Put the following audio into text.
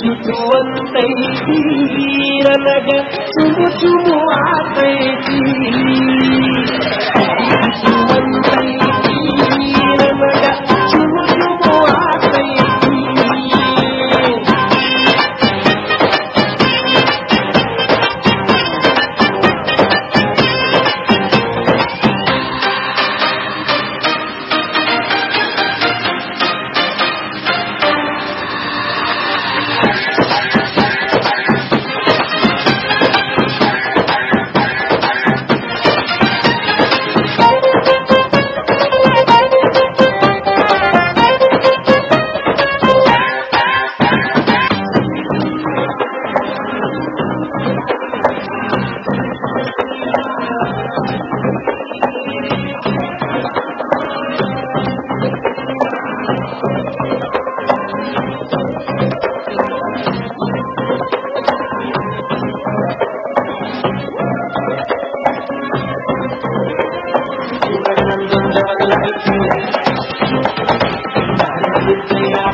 فتوى رمجت سمت معطيتي